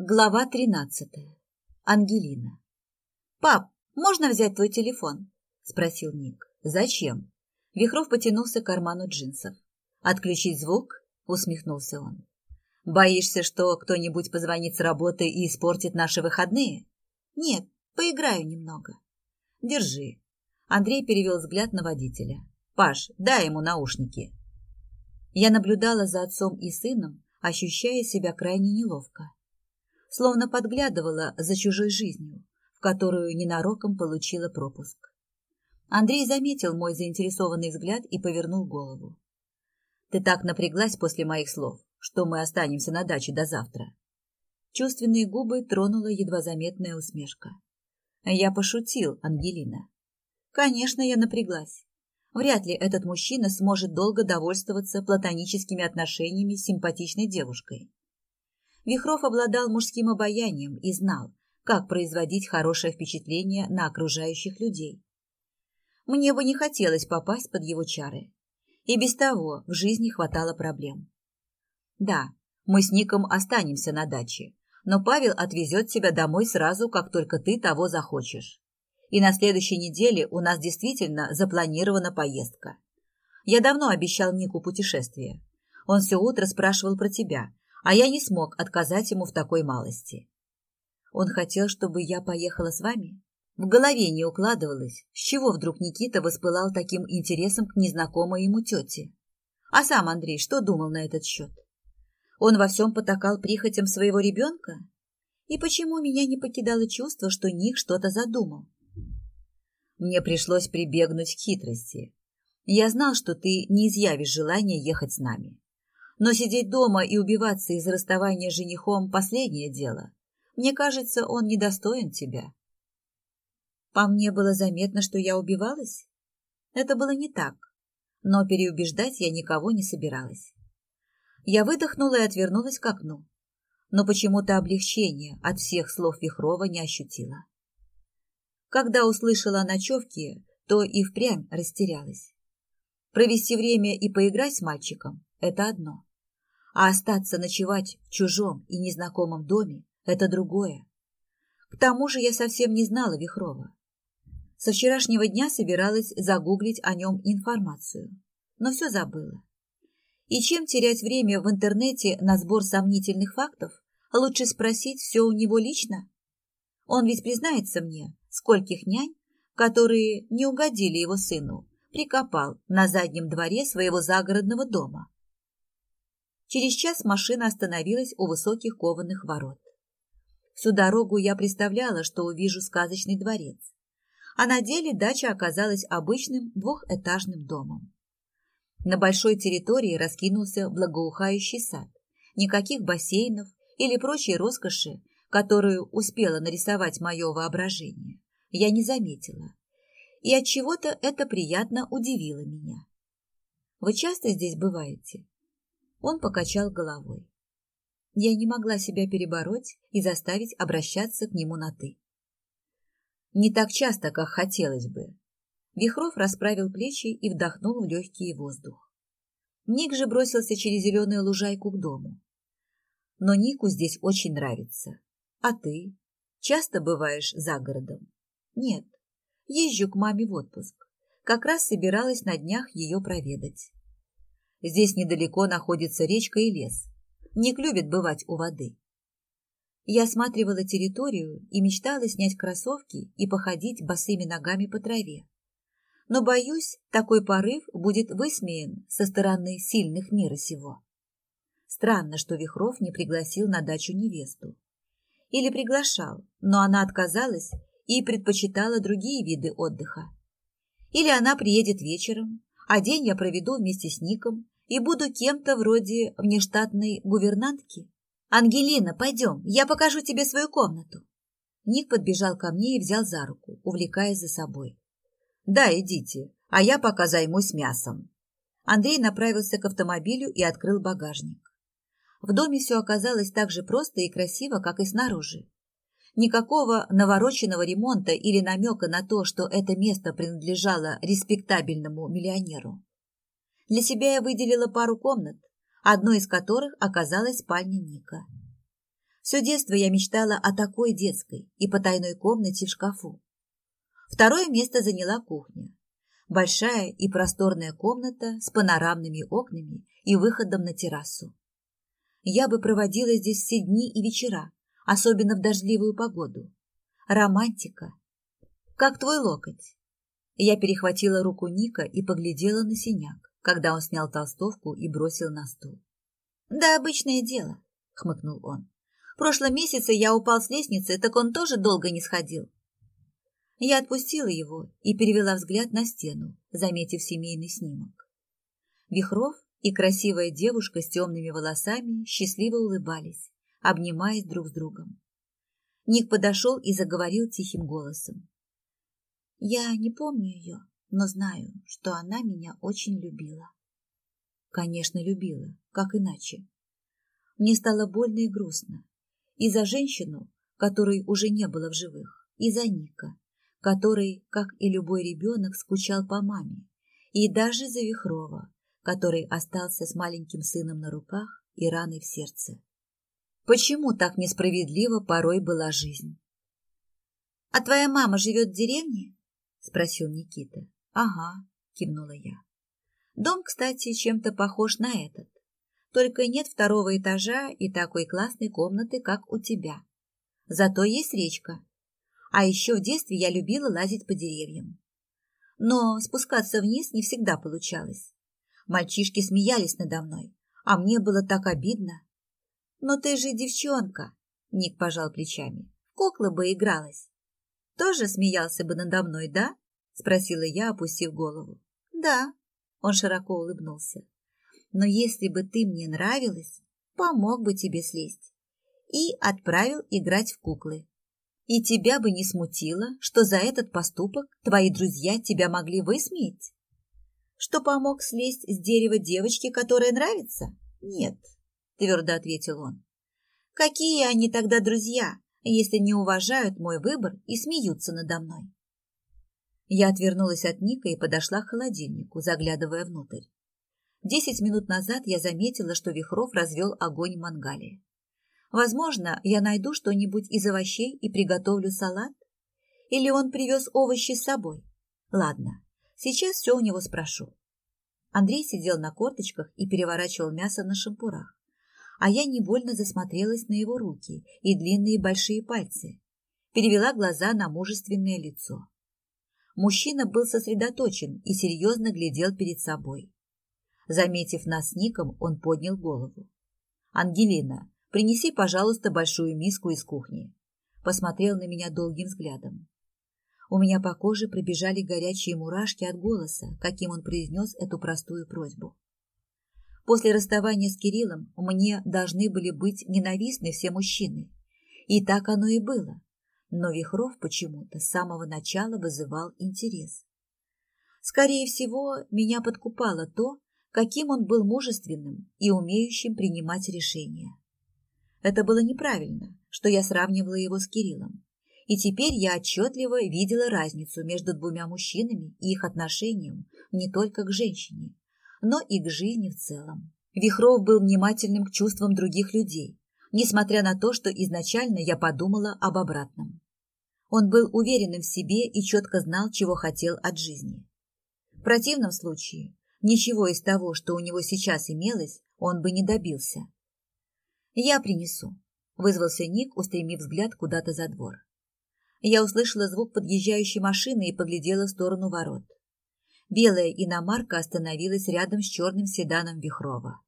Глава тринадцатая. Ангелина. «Пап, можно взять твой телефон?» – спросил Ник. «Зачем?» Вихров потянулся к карману джинсов. «Отключить звук?» – усмехнулся он. «Боишься, что кто-нибудь позвонит с работы и испортит наши выходные?» «Нет, поиграю немного». «Держи». Андрей перевел взгляд на водителя. «Паш, дай ему наушники». Я наблюдала за отцом и сыном, ощущая себя крайне неловко словно подглядывала за чужой жизнью, в которую ненароком получила пропуск. Андрей заметил мой заинтересованный взгляд и повернул голову. «Ты так напряглась после моих слов, что мы останемся на даче до завтра». Чувственные губы тронула едва заметная усмешка. «Я пошутил, Ангелина». «Конечно, я напряглась. Вряд ли этот мужчина сможет долго довольствоваться платоническими отношениями с симпатичной девушкой. Вихров обладал мужским обаянием и знал, как производить хорошее впечатление на окружающих людей. Мне бы не хотелось попасть под его чары. И без того в жизни хватало проблем. Да, мы с Ником останемся на даче, но Павел отвезет тебя домой сразу, как только ты того захочешь. И на следующей неделе у нас действительно запланирована поездка. Я давно обещал Нику путешествие. Он все утро спрашивал про тебя, а я не смог отказать ему в такой малости. Он хотел, чтобы я поехала с вами? В голове не укладывалось, с чего вдруг Никита воспылал таким интересом к незнакомой ему тете. А сам Андрей что думал на этот счет? Он во всем потакал прихотям своего ребенка? И почему меня не покидало чувство, что Ник что-то задумал? Мне пришлось прибегнуть к хитрости. Я знал, что ты не изъявишь желания ехать с нами. Но сидеть дома и убиваться из-за расставания с женихом – последнее дело. Мне кажется, он недостоин тебя. По мне было заметно, что я убивалась? Это было не так, но переубеждать я никого не собиралась. Я выдохнула и отвернулась к окну, но почему-то облегчения от всех слов Вихрова не ощутила. Когда услышала о ночевке, то и впрямь растерялась. Провести время и поиграть с мальчиком – это одно а остаться ночевать в чужом и незнакомом доме – это другое. К тому же я совсем не знала Вихрова. Со вчерашнего дня собиралась загуглить о нем информацию, но все забыла. И чем терять время в интернете на сбор сомнительных фактов, лучше спросить все у него лично. Он ведь признается мне, скольких нянь, которые не угодили его сыну, прикопал на заднем дворе своего загородного дома. Через час машина остановилась у высоких кованых ворот. Всю дорогу я представляла, что увижу сказочный дворец. А на деле дача оказалась обычным двухэтажным домом. На большой территории раскинулся благоухающий сад. Никаких бассейнов или прочей роскоши, которую успела нарисовать мое воображение, я не заметила. И от чего то это приятно удивило меня. Вы часто здесь бываете? Он покачал головой. Я не могла себя перебороть и заставить обращаться к нему на «ты». Не так часто, как хотелось бы. Вихров расправил плечи и вдохнул в легкий воздух. Ник же бросился через зеленую лужайку к дому. Но Нику здесь очень нравится. А ты? Часто бываешь за городом? Нет. Езжу к маме в отпуск. Как раз собиралась на днях ее проведать. Здесь недалеко находится речка и лес. Ник любит бывать у воды. Я осматривала территорию и мечтала снять кроссовки и походить босыми ногами по траве. Но, боюсь, такой порыв будет высмеян со стороны сильных мира сего. Странно, что Вихров не пригласил на дачу невесту. Или приглашал, но она отказалась и предпочитала другие виды отдыха. Или она приедет вечером, а день я проведу вместе с Ником и буду кем-то вроде внештатной гувернантки. «Ангелина, пойдем, я покажу тебе свою комнату». Ник подбежал ко мне и взял за руку, увлекая за собой. «Да, идите, а я пока займусь мясом». Андрей направился к автомобилю и открыл багажник. В доме все оказалось так же просто и красиво, как и снаружи. Никакого навороченного ремонта или намека на то, что это место принадлежало респектабельному миллионеру. Для себя я выделила пару комнат, одной из которых оказалась спальня Ника. Все детство я мечтала о такой детской и потайной комнате в шкафу. Второе место заняла кухня. Большая и просторная комната с панорамными окнами и выходом на террасу. Я бы проводила здесь все дни и вечера, особенно в дождливую погоду. Романтика. Как твой локоть? Я перехватила руку Ника и поглядела на синяк, когда он снял толстовку и бросил на стул. «Да обычное дело», — хмыкнул он. «В прошлом месяце я упал с лестницы, так он тоже долго не сходил». Я отпустила его и перевела взгляд на стену, заметив семейный снимок. Вихров и красивая девушка с темными волосами счастливо улыбались, обнимаясь друг с другом. Ник подошел и заговорил тихим голосом. Я не помню ее, но знаю, что она меня очень любила. Конечно, любила, как иначе. Мне стало больно и грустно. И за женщину, которой уже не было в живых, и за Ника, который, как и любой ребенок, скучал по маме, и даже за Вихрова, который остался с маленьким сыном на руках и раной в сердце. Почему так несправедлива порой была жизнь? — А твоя мама живет в деревне? — спросил Никита. «Ага», — кивнула я. «Дом, кстати, чем-то похож на этот. Только нет второго этажа и такой классной комнаты, как у тебя. Зато есть речка. А еще в детстве я любила лазить по деревьям. Но спускаться вниз не всегда получалось. Мальчишки смеялись надо мной, а мне было так обидно. «Но ты же девчонка!» — Ник пожал плечами. «В куклы бы игралась тоже смеялся бы надо мной, да?» – спросила я, опустив голову. «Да», – он широко улыбнулся. «Но если бы ты мне нравилась, помог бы тебе слезть и отправил играть в куклы. И тебя бы не смутило, что за этот поступок твои друзья тебя могли высмеять? Что помог слезть с дерева девочки, которая нравится? Нет, твердо ответил он. Какие они тогда друзья, если не уважают мой выбор и смеются надо мной. Я отвернулась от Ника и подошла к холодильнику, заглядывая внутрь. Десять минут назад я заметила, что Вихров развел огонь в мангале. Возможно, я найду что-нибудь из овощей и приготовлю салат? Или он привез овощи с собой? Ладно, сейчас все у него спрошу. Андрей сидел на корточках и переворачивал мясо на шампурах а я невольно засмотрелась на его руки и длинные большие пальцы. Перевела глаза на мужественное лицо. Мужчина был сосредоточен и серьезно глядел перед собой. Заметив нас с Ником, он поднял голову. «Ангелина, принеси, пожалуйста, большую миску из кухни». Посмотрел на меня долгим взглядом. У меня по коже пробежали горячие мурашки от голоса, каким он произнес эту простую просьбу. После расставания с Кириллом мне должны были быть ненавистны все мужчины. И так оно и было. Но Вихров почему-то с самого начала вызывал интерес. Скорее всего, меня подкупало то, каким он был мужественным и умеющим принимать решения. Это было неправильно, что я сравнивала его с Кириллом. И теперь я отчетливо видела разницу между двумя мужчинами и их отношением не только к женщине, но и к жизни в целом. Вихров был внимательным к чувствам других людей, несмотря на то, что изначально я подумала об обратном. Он был уверенным в себе и четко знал, чего хотел от жизни. В противном случае ничего из того, что у него сейчас имелось, он бы не добился. «Я принесу», – вызвался Ник, устремив взгляд куда-то за двор. Я услышала звук подъезжающей машины и поглядела в сторону ворот. Белая иномарка остановилась рядом с черным седаном Вихрова.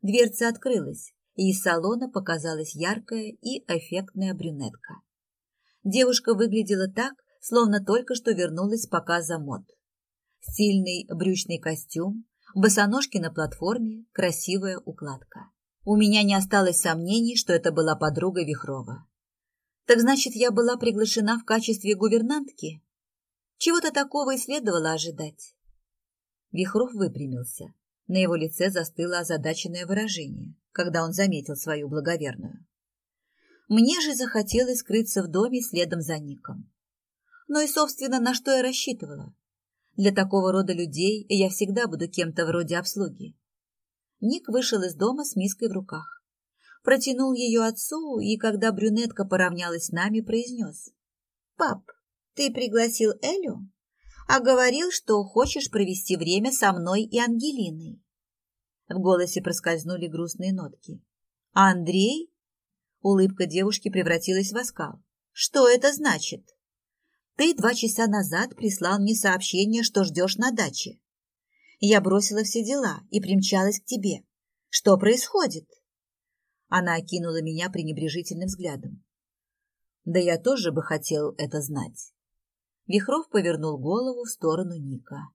Дверца открылась, и из салона показалась яркая и эффектная брюнетка. Девушка выглядела так, словно только что вернулась с показа мод. Стильный брючный костюм, босоножки на платформе, красивая укладка. У меня не осталось сомнений, что это была подруга Вихрова. Так значит, я была приглашена в качестве гувернантки? Чего-то такого и следовало ожидать. Вихров выпрямился. На его лице застыло озадаченное выражение, когда он заметил свою благоверную. Мне же захотелось скрыться в доме следом за Ником. Но и, собственно, на что я рассчитывала? Для такого рода людей я всегда буду кем-то вроде обслуги. Ник вышел из дома с миской в руках. Протянул ее отцу и, когда брюнетка поравнялась с нами, произнес. «Пап, ты пригласил Элю, а говорил, что хочешь провести время со мной и Ангелиной». В голосе проскользнули грустные нотки. «А Андрей?» Улыбка девушки превратилась в оскал. «Что это значит?» «Ты два часа назад прислал мне сообщение, что ждешь на даче. Я бросила все дела и примчалась к тебе. Что происходит?» Она окинула меня пренебрежительным взглядом. Да я тоже бы хотел это знать. Вихров повернул голову в сторону Ника.